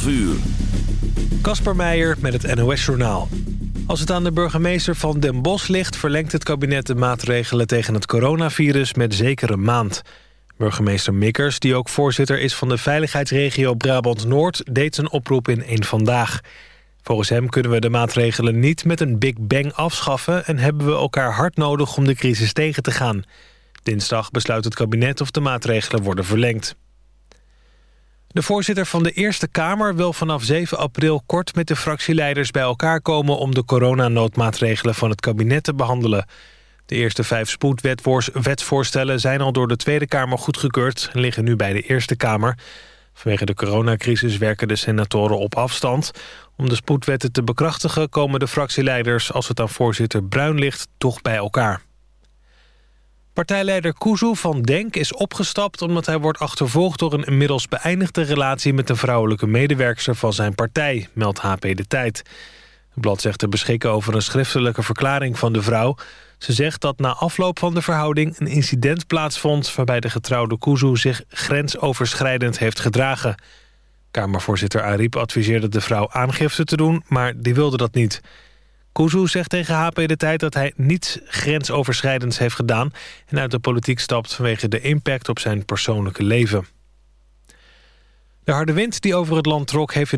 12 uur. Kasper Meijer met het NOS-journaal. Als het aan de burgemeester van Den Bosch ligt... verlengt het kabinet de maatregelen tegen het coronavirus met zeker een maand. Burgemeester Mikkers, die ook voorzitter is van de veiligheidsregio Brabant-Noord... deed zijn oproep in één Vandaag. Volgens hem kunnen we de maatregelen niet met een big bang afschaffen... en hebben we elkaar hard nodig om de crisis tegen te gaan. Dinsdag besluit het kabinet of de maatregelen worden verlengd. De voorzitter van de Eerste Kamer wil vanaf 7 april kort met de fractieleiders bij elkaar komen om de coronanoodmaatregelen van het kabinet te behandelen. De eerste vijf spoedwetsvoorstellen zijn al door de Tweede Kamer goedgekeurd en liggen nu bij de Eerste Kamer. Vanwege de coronacrisis werken de senatoren op afstand. Om de spoedwetten te bekrachtigen komen de fractieleiders, als het aan voorzitter Bruin ligt, toch bij elkaar. Partijleider Kuzu van Denk is opgestapt omdat hij wordt achtervolgd door een inmiddels beëindigde relatie met een vrouwelijke medewerkster van zijn partij, meldt HP De Tijd. Het blad zegt te beschikken over een schriftelijke verklaring van de vrouw. Ze zegt dat na afloop van de verhouding een incident plaatsvond... waarbij de getrouwde Kuzu zich grensoverschrijdend heeft gedragen. Kamervoorzitter Ariep adviseerde de vrouw aangifte te doen, maar die wilde dat niet. Kuzu zegt tegen HP De Tijd dat hij niets grensoverschrijdends heeft gedaan... en uit de politiek stapt vanwege de impact op zijn persoonlijke leven. De harde wind die over het land trok heeft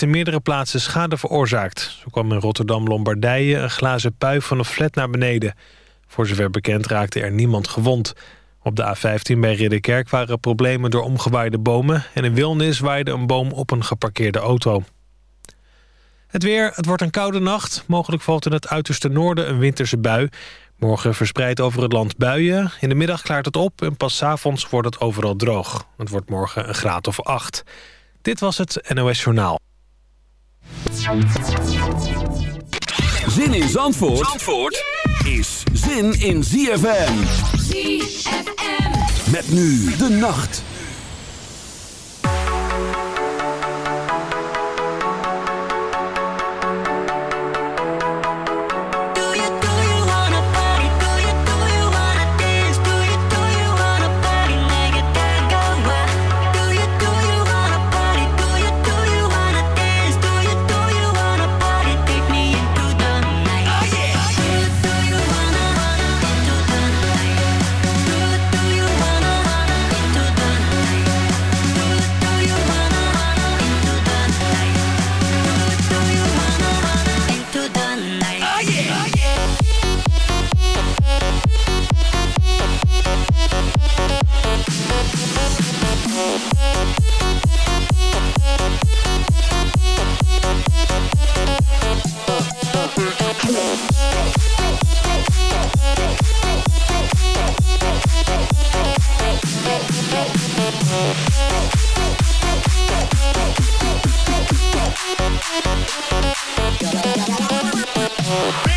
in, meerdere plaatsen schade veroorzaakt. Zo kwam in Rotterdam-Lombardije een glazen pui van een flat naar beneden. Voor zover bekend raakte er niemand gewond. Op de A15 bij Ridderkerk waren problemen door omgewaaide bomen... en in Wilnis waaide een boom op een geparkeerde auto. Het weer, het wordt een koude nacht. Mogelijk valt in het uiterste noorden een winterse bui. Morgen verspreid over het land buien. In de middag klaart het op en pas avonds wordt het overal droog. Het wordt morgen een graad of acht. Dit was het NOS Journaal. Zin in Zandvoort, Zandvoort is zin in ZFM. ZFM. Met nu de nacht. Oh.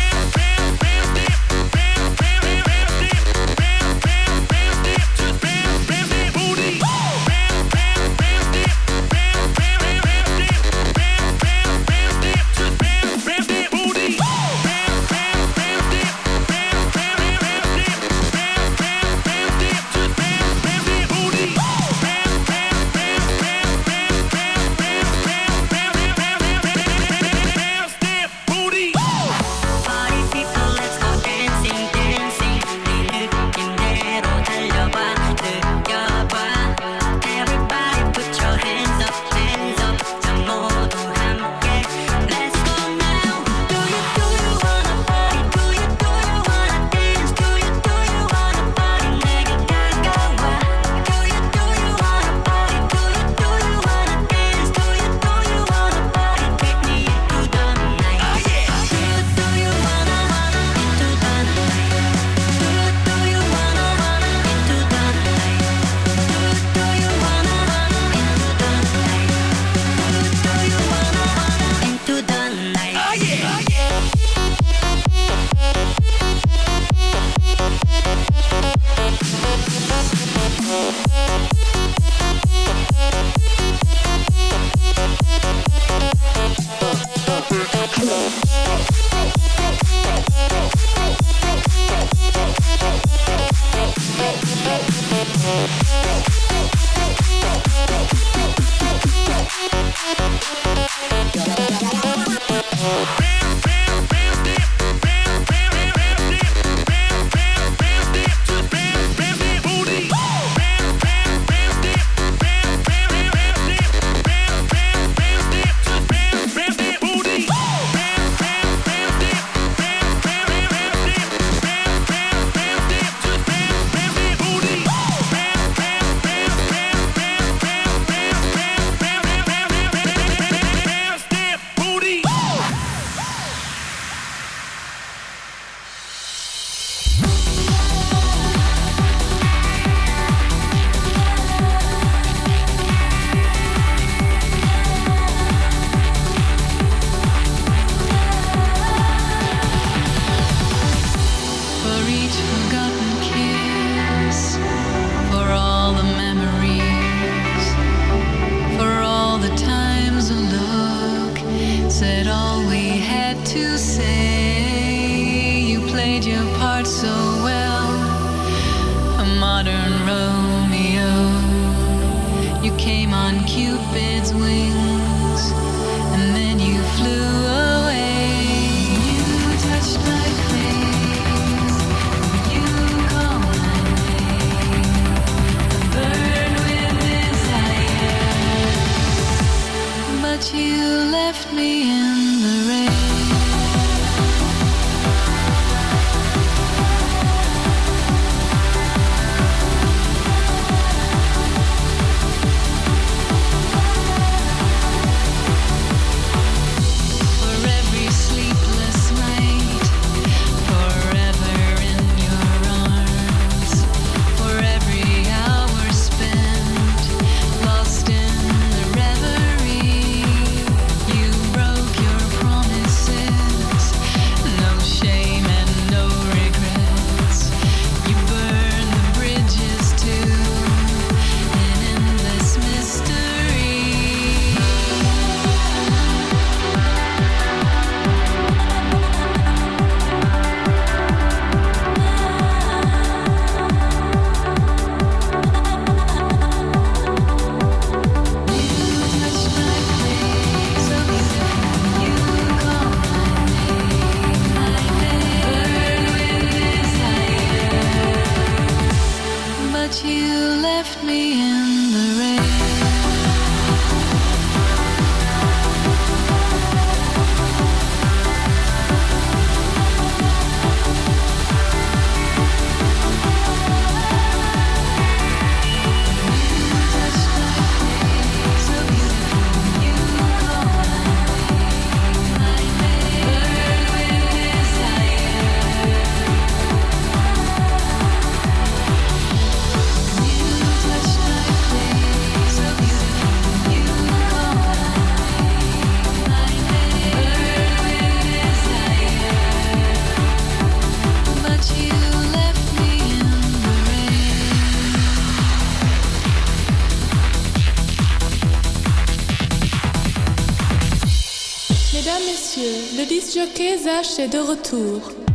Est de retour.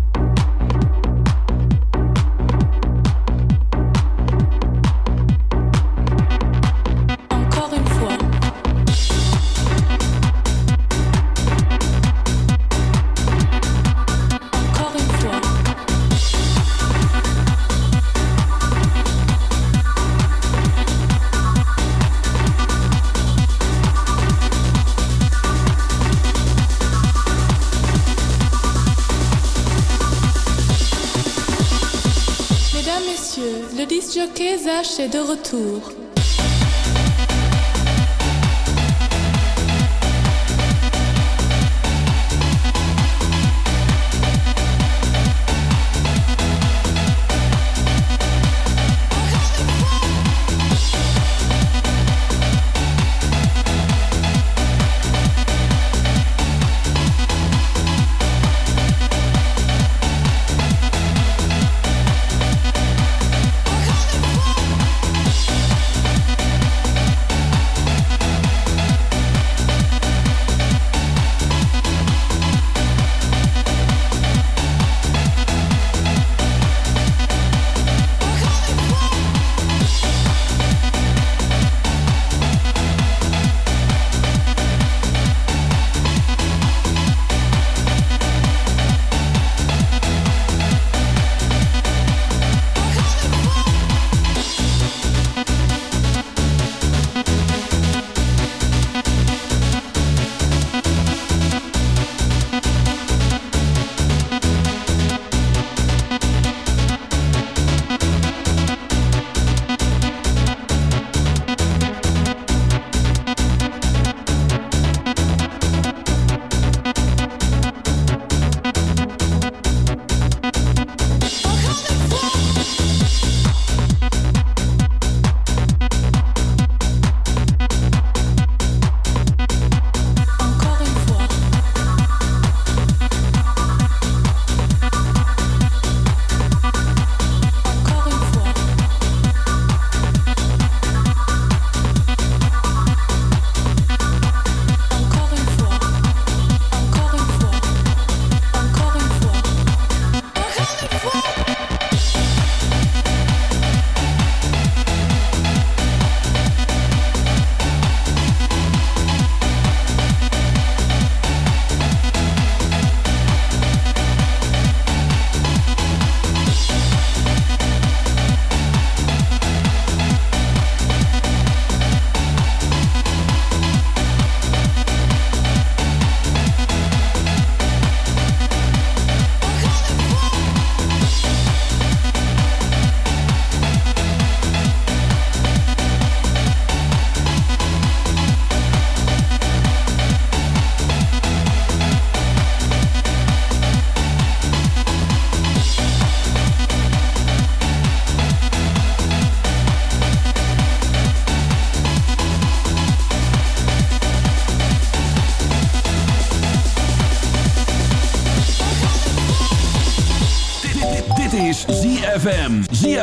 Est de retour.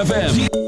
ZFM.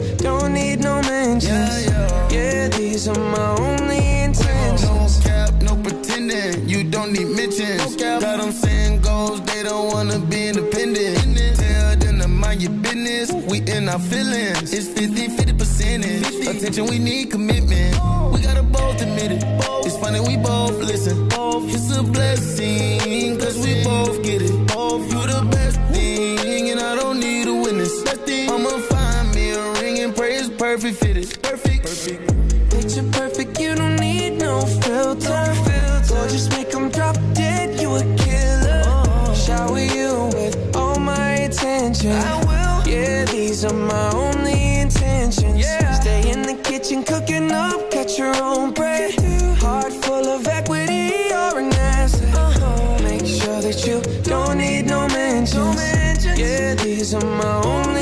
these are my only intentions. No cap, no pretending. You don't need mentions. Got them saying goals, they don't wanna be independent. Tell them to mind your business. We in our feelings. It's 50 50 percentage. Attention, we need commitment. We gotta both admit it. It's funny, we both listen. It's a blessing, cause we both get it. You the best thing, and I don't need a witness. I'ma find me a ring and pray it's perfect fitted. Perfect. perfect. No filter. Gorgeous, make them drop dead, you a killer. Shower you with all my attention. I will. Yeah, these are my only intentions. Yeah. Stay in the kitchen, cooking up, catch your own bread. Heart full of equity, you're an asset. Uh-huh. Make sure that you don't need no mentions. Yeah, these are my only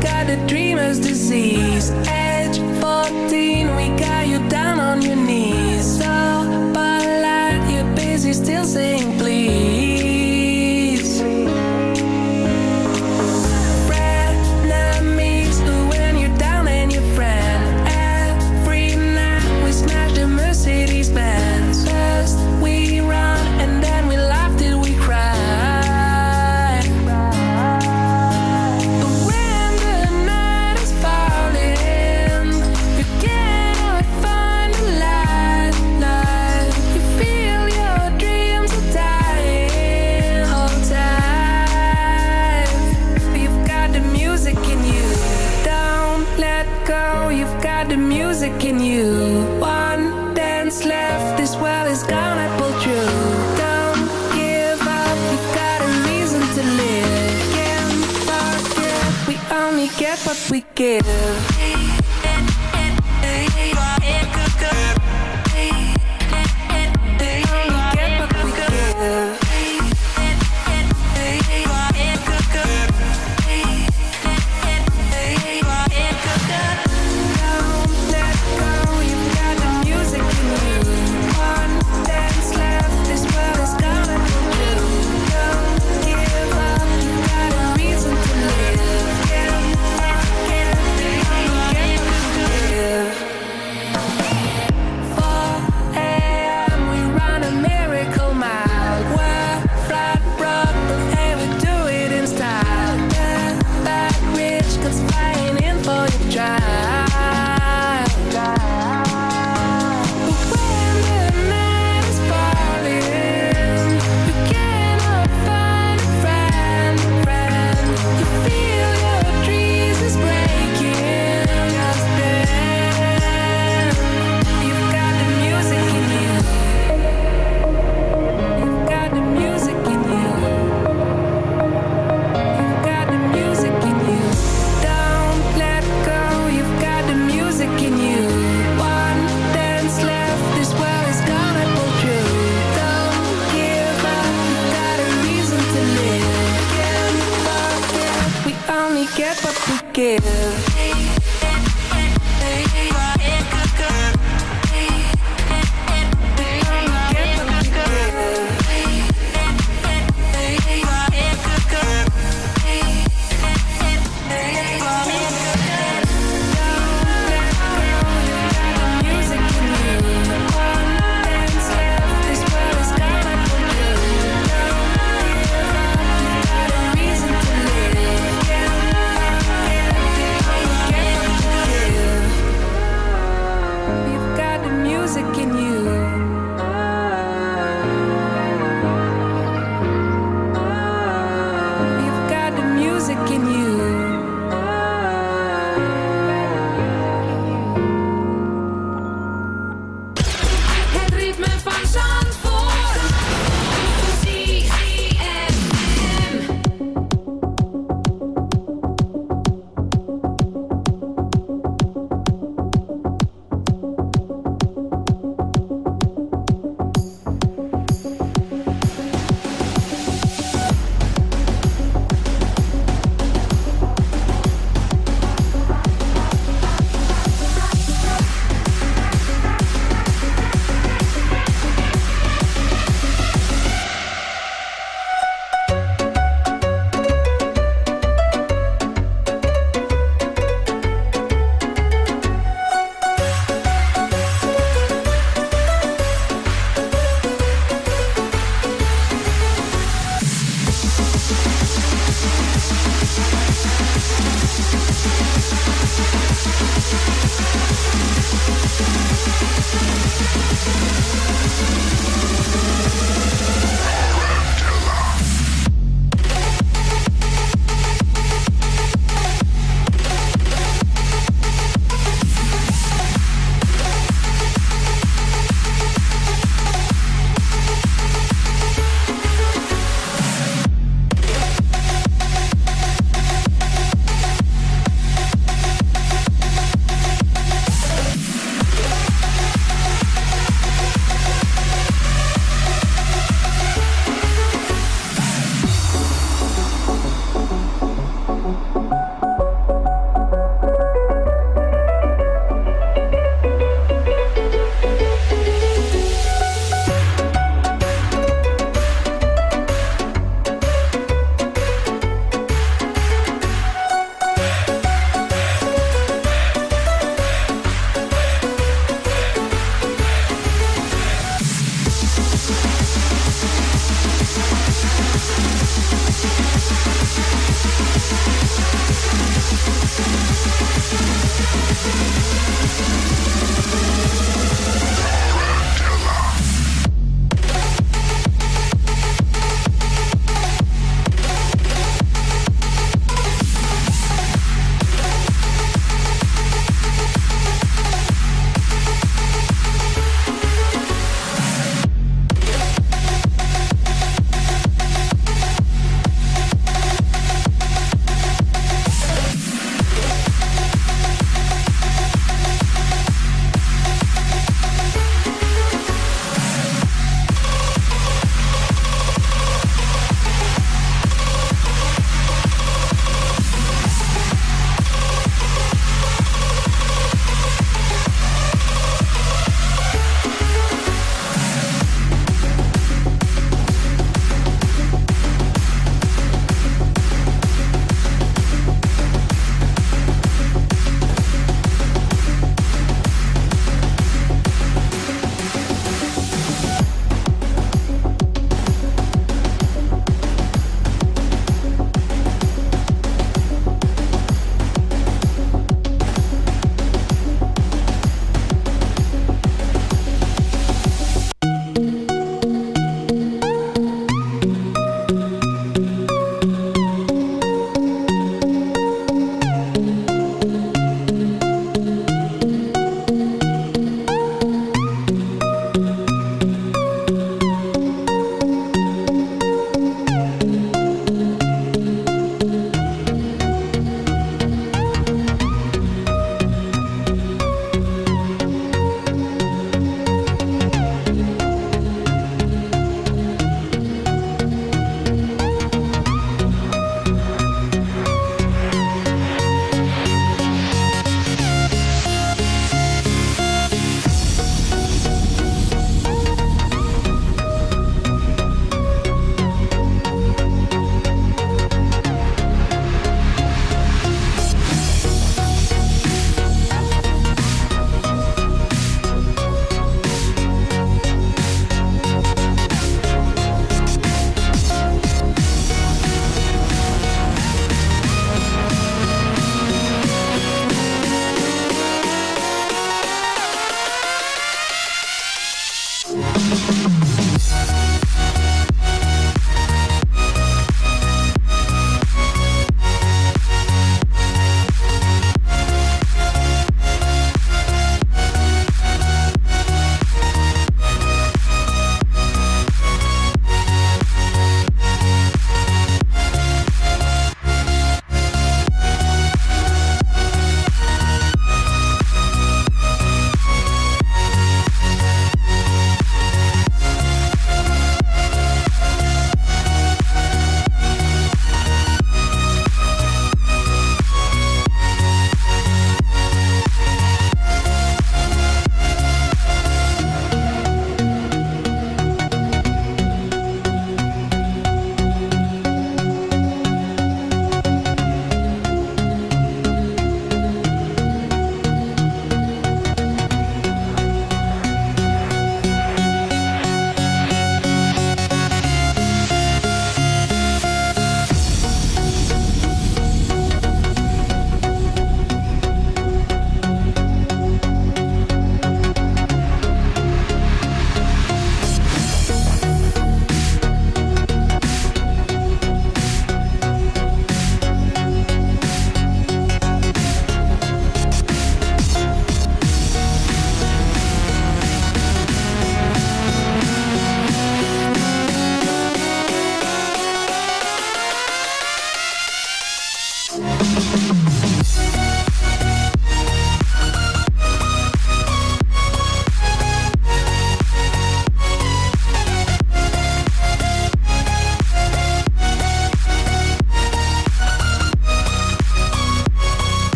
got a dreamer's disease. Age 14, we got you down on your knees. We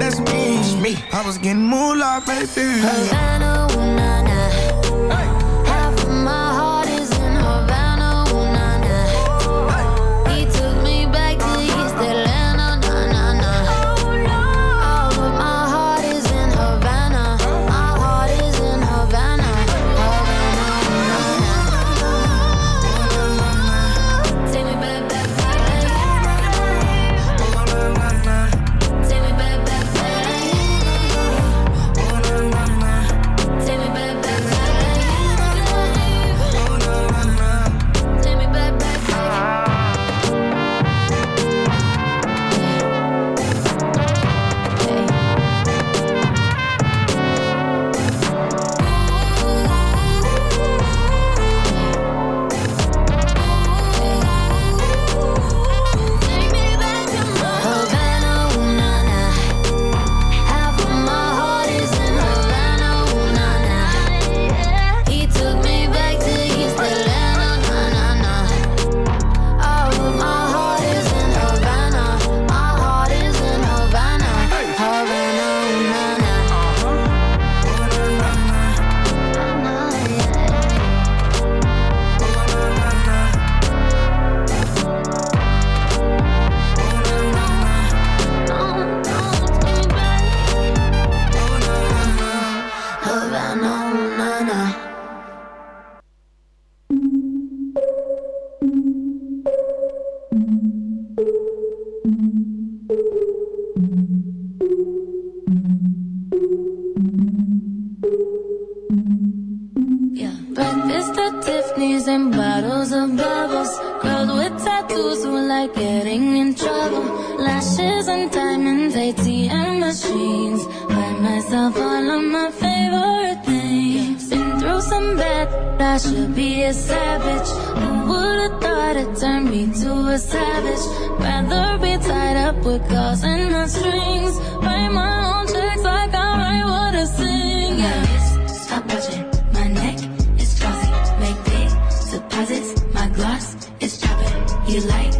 that's me. me. I was getting moolah, baby. Havana, ooh, nah, nah. above bubbles. Girls with tattoos who like getting in trouble. Lashes and diamonds, ATM machines. Buy myself all of my favorite things. Been through some bad, I should be a savage. Who would've thought it turned me to a savage? Rather be tied up with calls and my strings. Write my own checks like I write what I sing. Yeah. My wrist, stop watching. My neck is glossy. Make big deposits. Lost is dropping. You like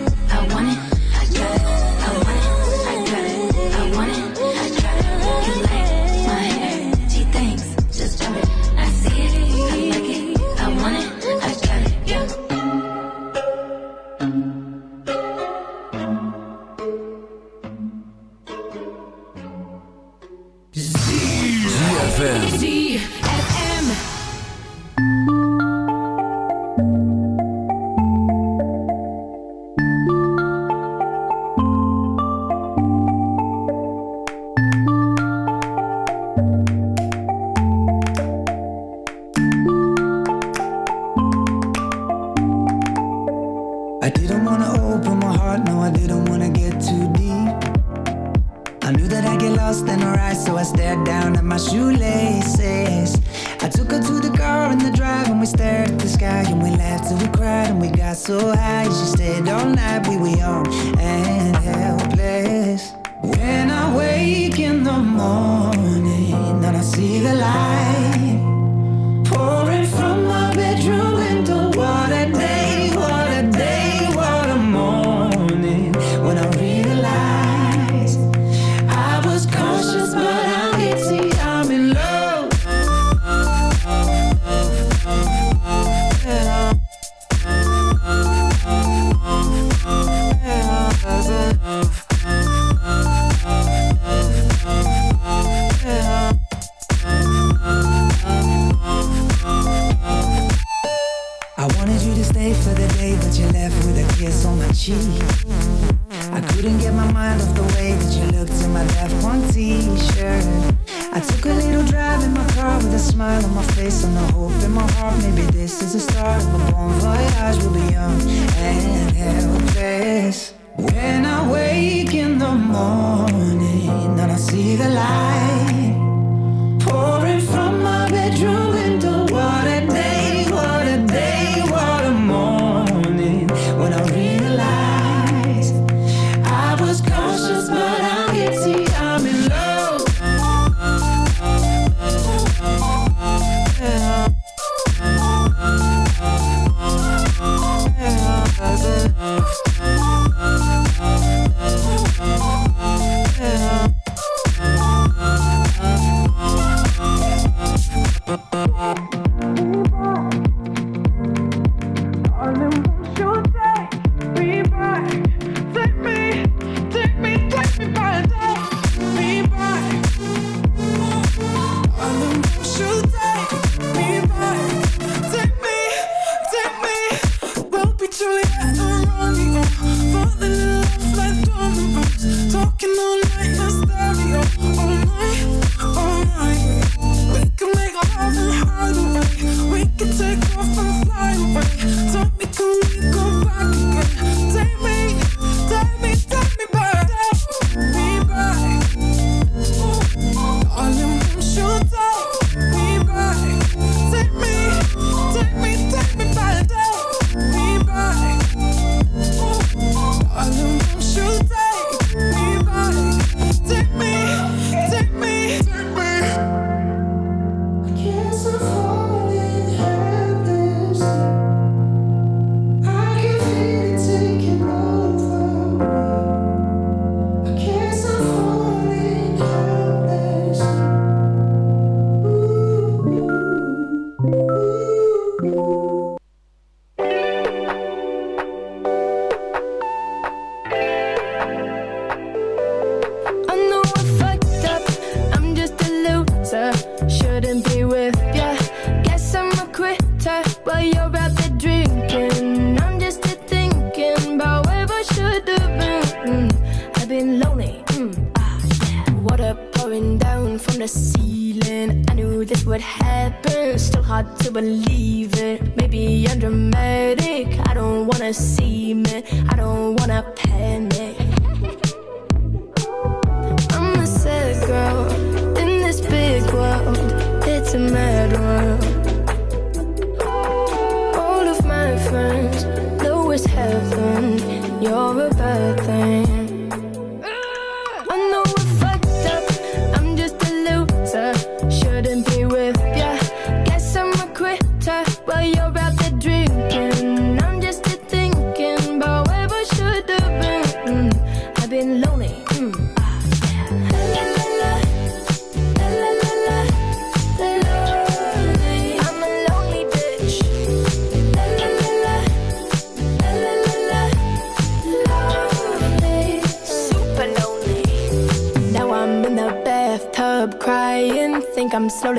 can take off and fly away.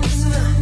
friends.